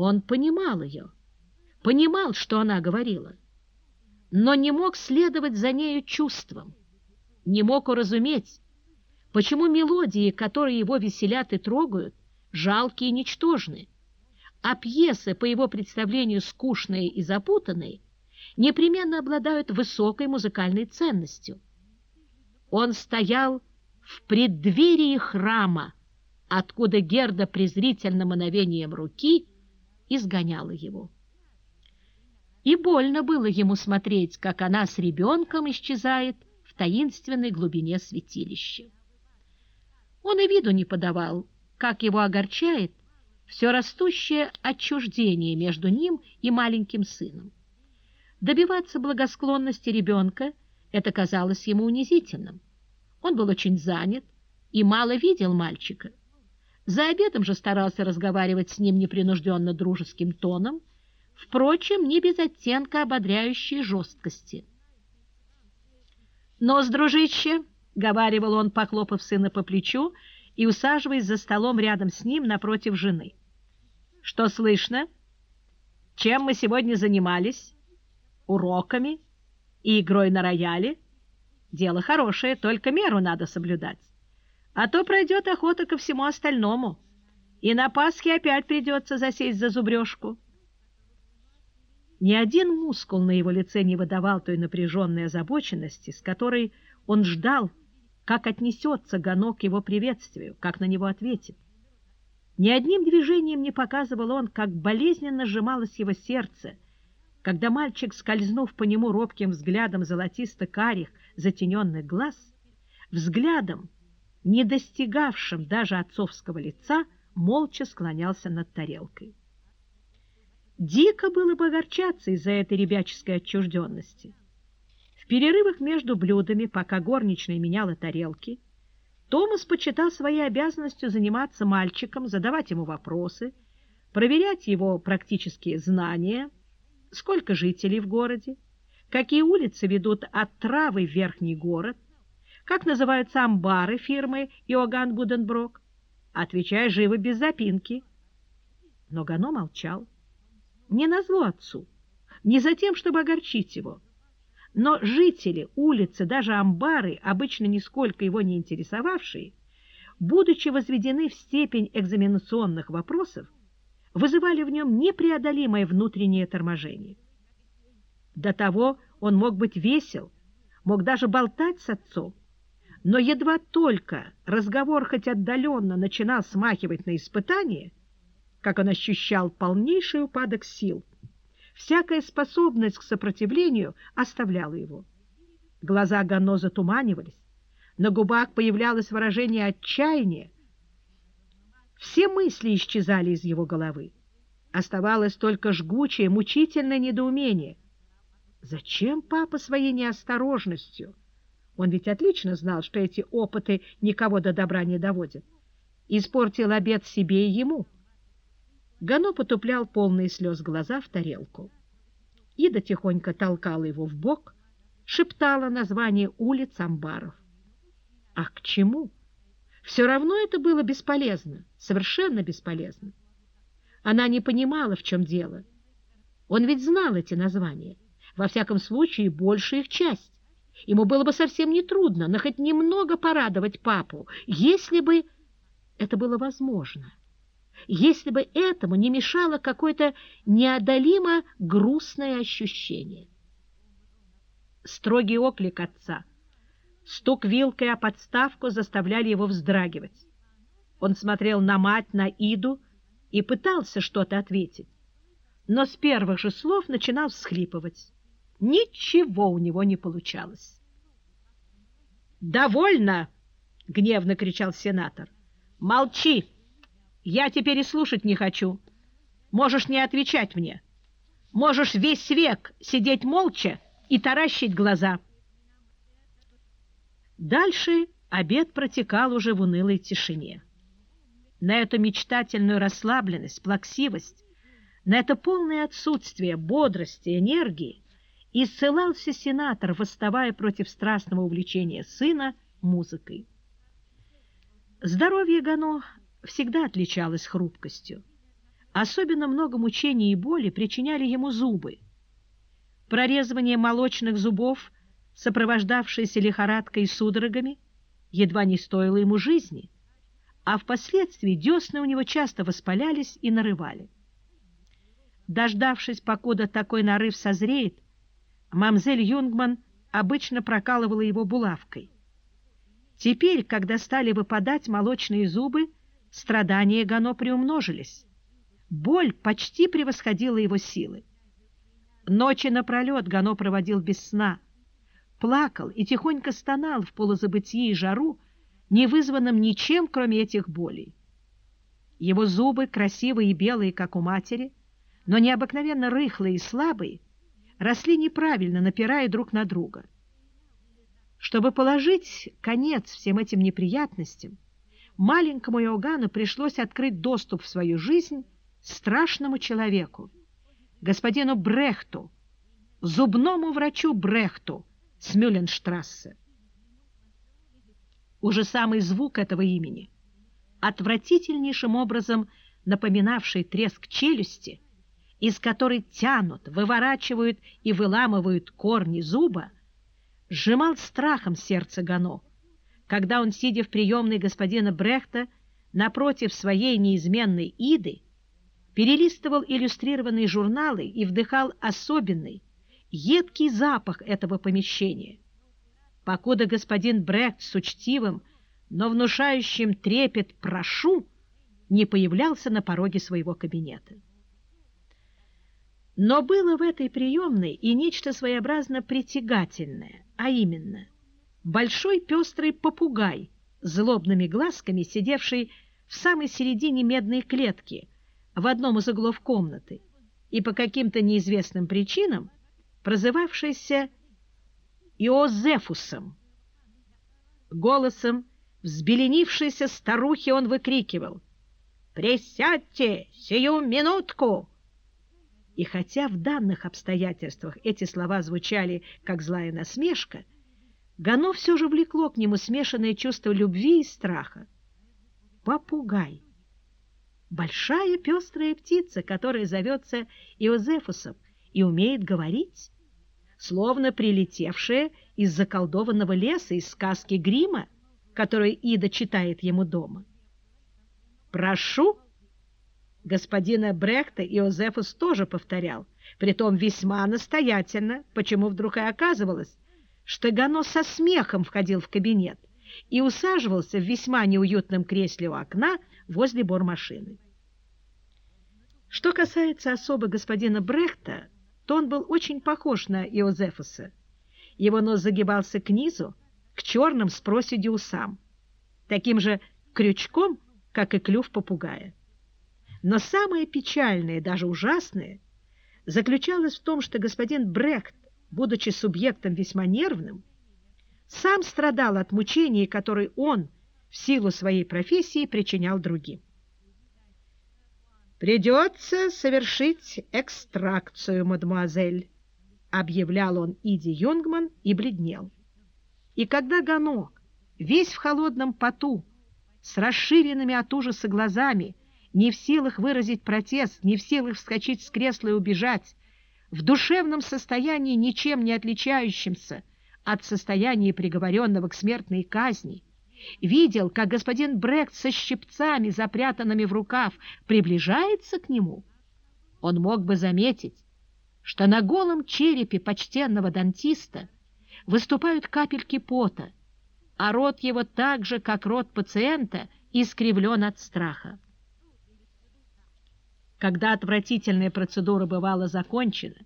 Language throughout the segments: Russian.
Он понимал ее, понимал, что она говорила, но не мог следовать за нею чувством, не мог уразуметь, почему мелодии, которые его веселят и трогают, жалкие и ничтожны, а пьесы, по его представлению, скучные и запутанные, непременно обладают высокой музыкальной ценностью. Он стоял в преддверии храма, откуда Герда презрительным мановением руки изгоняла его. И больно было ему смотреть, как она с ребенком исчезает в таинственной глубине святилища. Он и виду не подавал, как его огорчает все растущее отчуждение между ним и маленьким сыном. Добиваться благосклонности ребенка это казалось ему унизительным. Он был очень занят и мало видел мальчика. За обедом же старался разговаривать с ним непринужденно дружеским тоном, впрочем, не без оттенка ободряющей жесткости. «Нос, дружище!» — говаривал он, похлопав сына по плечу и усаживаясь за столом рядом с ним напротив жены. «Что слышно? Чем мы сегодня занимались? Уроками и игрой на рояле? Дело хорошее, только меру надо соблюдать а то пройдет охота ко всему остальному, и на Пасхе опять придется засесть за зубрежку. Ни один мускул на его лице не выдавал той напряженной озабоченности, с которой он ждал, как отнесется Гано к его приветствию, как на него ответит. Ни одним движением не показывал он, как болезненно сжималось его сердце, когда мальчик, скользнув по нему робким взглядом золотисто-карих затененных глаз, взглядом, не достигавшим даже отцовского лица, молча склонялся над тарелкой. Дико было бы огорчаться из-за этой ребяческой отчужденности. В перерывах между блюдами, пока горничная меняла тарелки, Томас почитал своей обязанностью заниматься мальчиком, задавать ему вопросы, проверять его практические знания, сколько жителей в городе, какие улицы ведут от Травы в Верхний город, как называются амбары фирмы Иоганн Буденброк? Отвечай живо, без запинки. Но Гано молчал. Не назло отцу, не за тем, чтобы огорчить его. Но жители, улицы, даже амбары, обычно нисколько его не интересовавшие, будучи возведены в степень экзаменационных вопросов, вызывали в нем непреодолимое внутреннее торможение. До того он мог быть весел, мог даже болтать с отцом, но едва только разговор хоть отдаленно начинал смахивать на испытание, как он ощущал полнейший упадок сил. Всякая способность к сопротивлению оставляла его. Глаза Гано затуманивались, на губах появлялось выражение отчаяния. Все мысли исчезали из его головы. Оставалось только жгучее, мучительное недоумение. Зачем папа своей неосторожностью он ведь отлично знал, что эти опыты никого до добра не доводят. Испортил обед себе и ему. Гано потуплял полные слез глаза в тарелку. Ида тихонько толкала его в бок, шептала название улиц амбаров. А к чему? Все равно это было бесполезно, совершенно бесполезно. Она не понимала, в чем дело. Он ведь знал эти названия, во всяком случае, большую их часть. Ему было бы совсем нетрудно, но хоть немного порадовать папу, если бы это было возможно, если бы этому не мешало какое-то неодолимо грустное ощущение. Строгий оклик отца, стук вилкой о подставку заставляли его вздрагивать. Он смотрел на мать, на Иду и пытался что-то ответить, но с первых же слов начинал всхлипывать. Ничего у него не получалось. «Довольно!» — гневно кричал сенатор. «Молчи! Я теперь и слушать не хочу. Можешь не отвечать мне. Можешь весь век сидеть молча и таращить глаза». Дальше обед протекал уже в унылой тишине. На эту мечтательную расслабленность, плаксивость, на это полное отсутствие бодрости, энергии и ссылался сенатор, восставая против страстного увлечения сына музыкой. Здоровье Гано всегда отличалось хрупкостью. Особенно много мучений и боли причиняли ему зубы. Прорезывание молочных зубов, сопровождавшееся лихорадкой и судорогами, едва не стоило ему жизни, а впоследствии десны у него часто воспалялись и нарывали. Дождавшись, покуда такой нарыв созреет, мамзель Юнгман обычно прокалывала его булавкой. Теперь, когда стали выпадать молочные зубы, страдания Гано приумножились. Боль почти превосходила его силы. Ночи напролет Гано проводил без сна, плакал и тихонько стонал в полузабытии и жару, не вызванном ничем, кроме этих болей. Его зубы, красивые и белые, как у матери, но необыкновенно рыхлые и слабые, росли неправильно, напирая друг на друга. Чтобы положить конец всем этим неприятностям, маленькому Иоганну пришлось открыть доступ в свою жизнь страшному человеку, господину Брехту, зубному врачу Брехту с Мюлленштрассе. Уже самый звук этого имени, отвратительнейшим образом напоминавший треск челюсти, из которой тянут, выворачивают и выламывают корни зуба, сжимал страхом сердце Гано, когда он, сидя в приемной господина Брехта, напротив своей неизменной Иды, перелистывал иллюстрированные журналы и вдыхал особенный, едкий запах этого помещения. Покуда господин Брехт с учтивым, но внушающим трепет «прошу» не появлялся на пороге своего кабинета. Но было в этой приемной и нечто своеобразно притягательное, а именно большой пестрый попугай злобными глазками, сидевший в самой середине медной клетки – в одном из углов комнаты и по каким-то неизвестным причинам прозывавшийся Иозефусом. Голосом взбеленившейся старухи он выкрикивал «Присядьте сию минутку!» И хотя в данных обстоятельствах эти слова звучали как злая насмешка, Гано все же влекло к нему смешанное чувство любви и страха. Попугай! большая пестрая птица, которая зовется Иозефусом и умеет говорить, словно прилетевшая из заколдованного леса, из сказки Грима, которую Ида читает ему дома. «Прошу!» Господина Брехта Иозефус тоже повторял, притом весьма настоятельно, почему вдруг и оказывалось, что Гано со смехом входил в кабинет и усаживался в весьма неуютном кресле у окна, возле бормашины. Что касается особо господина Брехта, то он был очень похож на Иозефуса. Его нос загибался к низу, к черным с проседью усам, таким же крючком, как и клюв попугая. Но самое печальное, даже ужасное, заключалось в том, что господин Брехт, будучи субъектом весьма нервным, сам страдал от мучений, которые он в силу своей профессии причинял другим. «Придется совершить экстракцию, мадемуазель», — объявлял он Иди Юнгман и бледнел. И когда Гано, весь в холодном поту, с расширенными от ужаса глазами, не в силах выразить протест, не в силах вскочить с кресла и убежать, в душевном состоянии, ничем не отличающемся от состояния приговоренного к смертной казни, видел, как господин Брект со щипцами, запрятанными в рукав, приближается к нему, он мог бы заметить, что на голом черепе почтенного дантиста выступают капельки пота, а рот его так же, как рот пациента, искривлен от страха. Когда отвратительная процедура бывала закончена,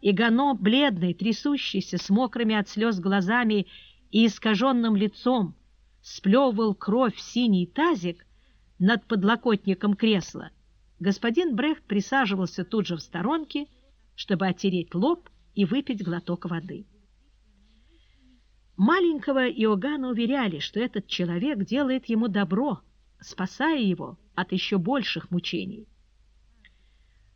и Гано, бледный, трясущийся, с мокрыми от слез глазами и искаженным лицом, сплевывал кровь в синий тазик над подлокотником кресла, господин Брехт присаживался тут же в сторонке, чтобы отереть лоб и выпить глоток воды. Маленького Иоганна уверяли, что этот человек делает ему добро, спасая его от еще больших мучений.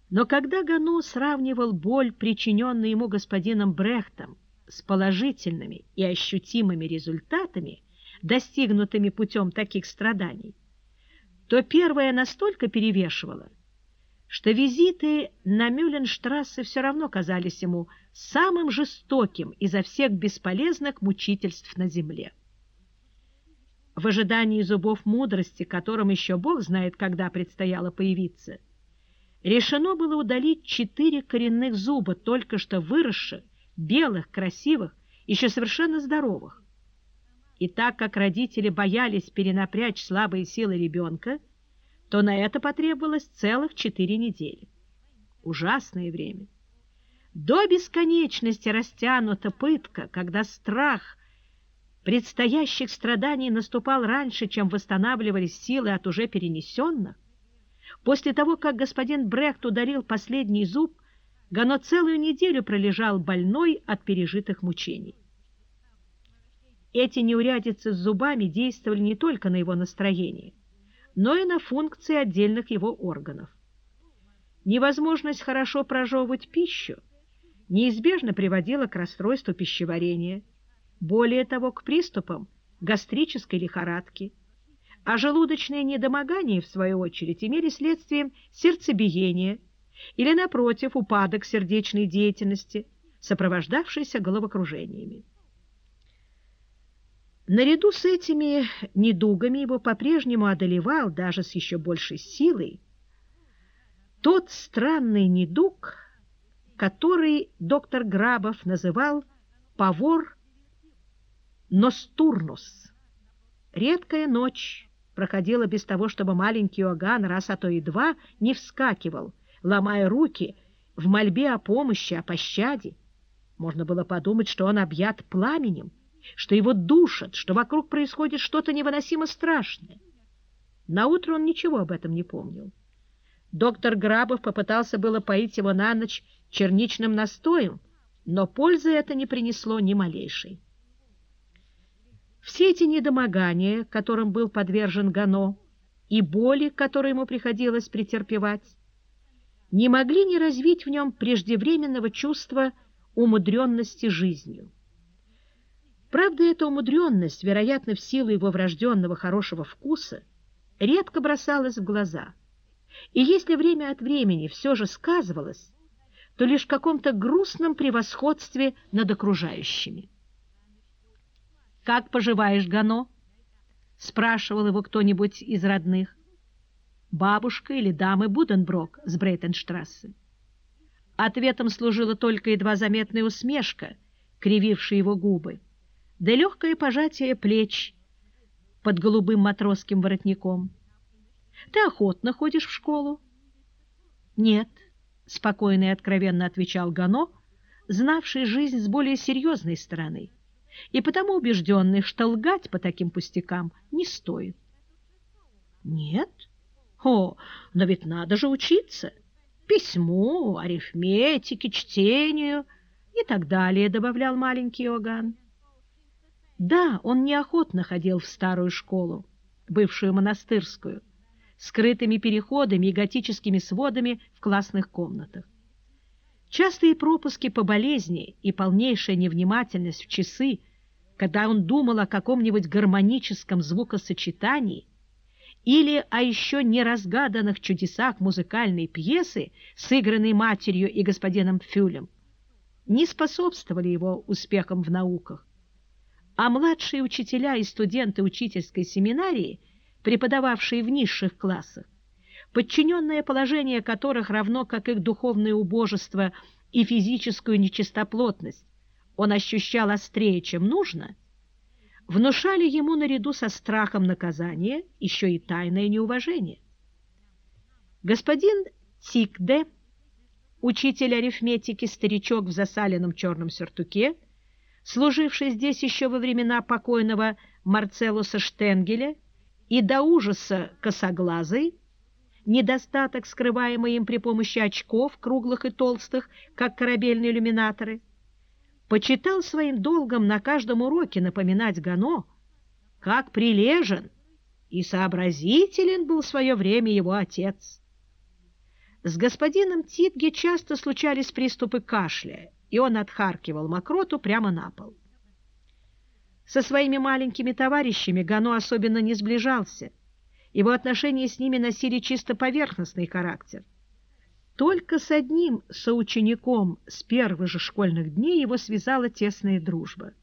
Но когда Гану сравнивал боль, причиненную ему господином Брехтом, с положительными и ощутимыми результатами, достигнутыми путем таких страданий, то первое настолько перевешивало, что визиты на Мюлленштрассе все равно казались ему самым жестоким изо всех бесполезных мучительств на земле. В ожидании зубов мудрости, которым еще Бог знает, когда предстояло появиться, решено было удалить четыре коренных зуба, только что выросших, белых, красивых, еще совершенно здоровых. И так как родители боялись перенапрячь слабые силы ребенка, то на это потребовалось целых четыре недели. Ужасное время. До бесконечности растянута пытка, когда страх предстоящих страданий наступал раньше, чем восстанавливались силы от уже перенесенных. После того, как господин Брехт ударил последний зуб, Гано целую неделю пролежал больной от пережитых мучений. Эти неурядицы с зубами действовали не только на его настроение, но и на функции отдельных его органов. Невозможность хорошо прожевывать пищу неизбежно приводила к расстройству пищеварения, более того, к приступам гастрической лихорадки, а желудочные недомогания, в свою очередь, имели следствием сердцебиения или, напротив, упадок сердечной деятельности, сопровождавшийся головокружениями. Наряду с этими недугами его по-прежнему одолевал, даже с еще большей силой, тот странный недуг, который доктор Грабов называл «павор ностурнус». Редкая ночь проходила без того, чтобы маленький Иоганн раз, а то и два, не вскакивал, ломая руки в мольбе о помощи, о пощаде. Можно было подумать, что он объят пламенем, что его душат, что вокруг происходит что-то невыносимо страшное. Наутро он ничего об этом не помнил. Доктор Грабов попытался было поить его на ночь черничным настоем, но пользы это не принесло ни малейшей. Все эти недомогания, которым был подвержен Гано, и боли, которые ему приходилось претерпевать, не могли не развить в нем преждевременного чувства умудренности жизнью. Правда, эта умудренность, вероятно, в силу его врожденного хорошего вкуса, редко бросалась в глаза. И если время от времени все же сказывалось, то лишь в каком-то грустном превосходстве над окружающими. «Как поживаешь, Гано?» — спрашивал его кто-нибудь из родных. Бабушка или дамы Буденброк с Брейтенштрассе. Ответом служила только едва заметная усмешка, кривившая его губы да легкое пожатие плеч под голубым матросским воротником. Ты охотно ходишь в школу? Нет, спокойно и откровенно отвечал Гано, знавший жизнь с более серьезной стороны, и потому убежденный, что лгать по таким пустякам не стоит. Нет? О, но ведь надо же учиться. Письму, арифметике, чтению и так далее, добавлял маленький Иоганн. Да, он неохотно ходил в старую школу, бывшую монастырскую, скрытыми переходами и готическими сводами в классных комнатах. Частые пропуски по болезни и полнейшая невнимательность в часы, когда он думал о каком-нибудь гармоническом звукосочетании или о еще не разгаданных чудесах музыкальной пьесы, сыгранной матерью и господином Фюлем, не способствовали его успехам в науках. А младшие учителя и студенты учительской семинарии, преподававшие в низших классах, подчиненное положение которых равно как их духовное убожество и физическую нечистоплотность, он ощущал острее, чем нужно, внушали ему наряду со страхом наказания еще и тайное неуважение. Господин Тикде, учитель арифметики, старичок в засаленном черном сюртуке, служивший здесь еще во времена покойного Марцелуса Штенгеля, и до ужаса косоглазый, недостаток, скрываемый им при помощи очков, круглых и толстых, как корабельные иллюминаторы, почитал своим долгом на каждом уроке напоминать Гано, как прилежен и сообразителен был в свое время его отец. С господином Титге часто случались приступы кашля, и он отхаркивал мокроту прямо на пол. Со своими маленькими товарищами Гано особенно не сближался. Его отношения с ними носили чисто поверхностный характер. Только с одним соучеником с первых же школьных дней его связала тесная дружба.